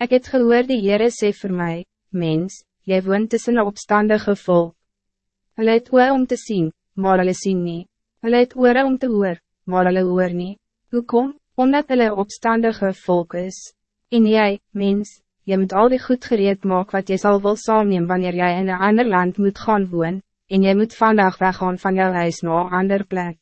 Ik het gehoor die Heere sê vir my, mens, jy woont tussen een opstandige volk. Hulle het oor om te zien, maar hulle sien nie. Hulle het oor om te hoor, maar hulle hoor nie. Hoekom? Omdat hulle opstandige volk is. En jij, mens, je moet al die goed gereed maak wat je zal wil saamneem wanneer jij in een ander land moet gaan woon, en jy moet vandaag weggaan van jouw huis naar een ander plek.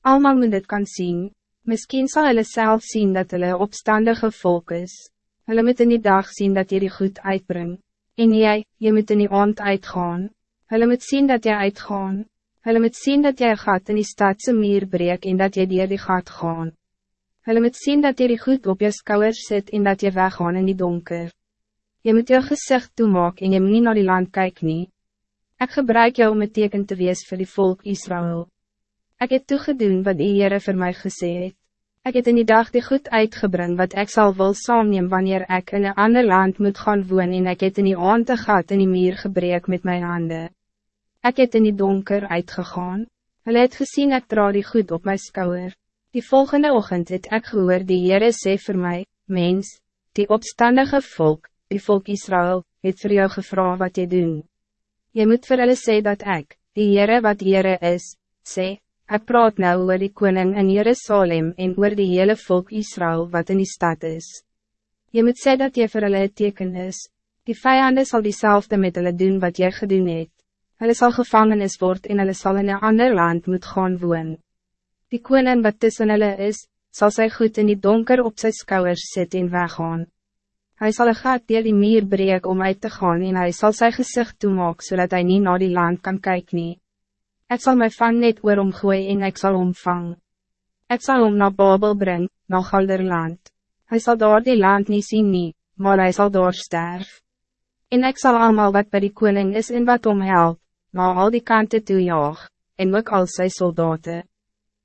Almal moet dit kan zien. Misschien zal hulle zelf zien dat hulle opstandige volk is. Hulle moet in die dag zien dat jy die goed uitbring. En jy, jy moet in die aand uitgaan. Hulle moet zien dat jy uitgaan. Hulle moet zien dat jy gaat in die stadse meer breek en dat jy dier die gat gaan. Hulle moet zien dat jy die goed op je skouwers zit en dat jy weggaan in die donker. Je moet jou gezicht toemaak en jy moet nie naar die land kyk nie. Ik gebruik jou om een teken te wees voor die volk Israël. Ik heb toegedoen wat die Heere voor mij het. Ik heb in die dag die goed uitgebring wat ik zal wil saamneem wanneer ik in een ander land moet gaan woon en ik heb in die aante gat in die meer gebreek met mijn handen. Ik heb in die donker uitgegaan. Hulle het gezien ik dra die goed op mijn schouder. Die volgende ochtend het ik gehoor die Heere sê voor mij, mens, die opstandige volk, die volk Israël, het voor jou gevra wat je doen. Je moet voor hulle sê dat ik, die Heere wat Heere is, sê, Ek praat nou oor die koning in Jerusalem en oor die hele volk Israël wat in die stad is. Je moet zeggen dat je voor hulle teken is. Die vijanden zal diezelfde met hulle doen wat jy gedoen het. Hulle sal gevangenis word en hulle sal in een ander land moet gaan woon. Die koning wat tussen hulle is, zal sy goed in die donker op zijn schouwers sit en weggaan. Hij zal een gat deel die meer breek om uit te gaan en hij zal zijn gezicht toemaak zodat hij niet naar die land kan kijken. Ik zal mijn vang net oor omgooi en ik zal omvang. Ik zal hem naar Babel brengen, naar Galderland. Hij zal door die land niet zien, nie, maar hij zal door sterf. En ik zal allemaal wat bij die koning is en wat omhelp, naar al die kanten toe jaag, en ook al zijn soldaten.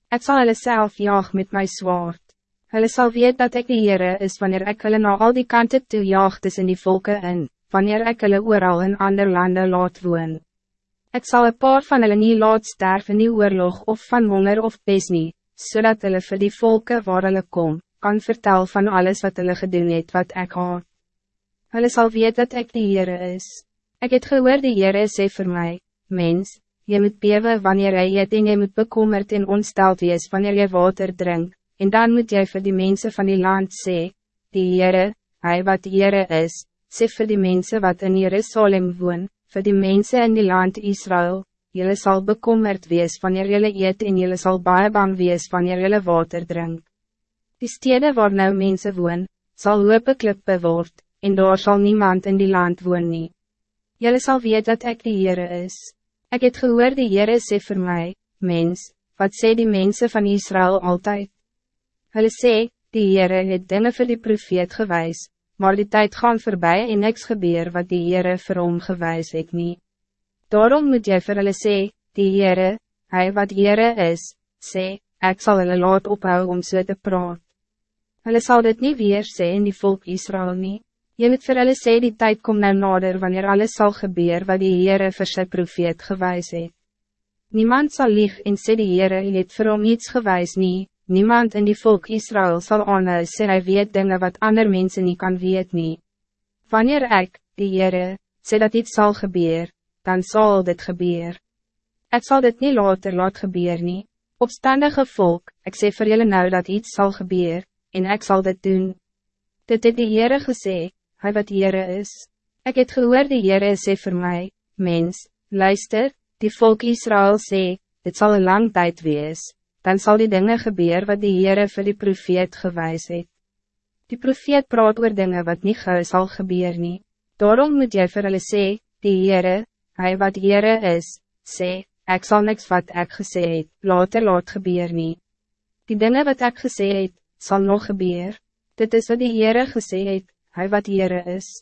Ik zal hulle zelf jaag met mijn zwaard. Hulle zal weet dat ik de Heere is wanneer ik hulle naar al die kanten toe jaag tussen die volken in, wanneer ik hulle ooral in ander landen laat woon. Ik zal een paar van hulle nie laat sterf in die oorlog of van honger of pes nie, zodat hulle vir die volke waar hulle kom, kan vertel van alles wat hulle gedoen het wat ik haat. Hulle sal weet dat ik die Heere is. Ik het gehoor die Heere sê vir my, mens, je moet bewe wanneer jy eet en jy moet bekommerd en ontsteld wees wanneer jy water drink, en dan moet jy vir die mensen van die land sê, die Heere, hy wat Heere is, sê vir die mensen wat in Jerusalem woon, voor die mensen in die land Israël, jullie zal bekommerd wees wanneer jullie eet en jullie zal baie bang wees wanneer jullie water drink. Die steden waar nou mensen woon, zal hoop klippe word, en daar zal niemand in die land woon nie. Jullie zal weet dat ik die Heere is. Ik het gehoor die Heere sê vir my, mens, wat sê die mensen van Israël altijd? Hulle sê, die Heere het dinge vir die profeet gewys, maar die tijd gaan voorbij en niks gebeur wat die Heere vir hom gewys het nie. Daarom moet jy vir hulle sê, die Heere, hy wat Heere is, sê, ek sal hulle laat ophou om so te praat. Hulle sal dit niet weer sê in die volk Israël nie. Jy moet vir hulle sê die tijd kom nou nader wanneer alles zal gebeur wat die Heere vir sy profeet gewys het. Niemand zal lieg en sê die Heere het vir hom iets gewys nie, Niemand in die volk Israël zal aanhou sê hy weet dinge wat ander mensen niet kan weet nie. Wanneer ik, die Heere, sê dat iets zal gebeuren, dan zal dit gebeuren. Ik zal dit niet later laat gebeuren nie. Opstandige volk, ik sê vir julle nou dat iets zal gebeuren, en ik zal dit doen. Dit het die Heere gesê, hy wat Heere is. Ik het gehoor die Heere sê vir my, mens, luister, die volk Israël sê, dit zal een lang tijd wees dan zal die dingen gebeuren wat die Heere vir die profeet gewys het. Die profeet praat oor dinge wat niet gauw sal gebeur nie. Daarom moet jy vir hulle sê, die Heere, hy wat Heere is, sê, ek sal niks wat ek gesê het, later laat gebeur nie. Die dingen wat ek gesê het, sal nog gebeur. Dit is wat die Heere gesê het, hy wat Heere is.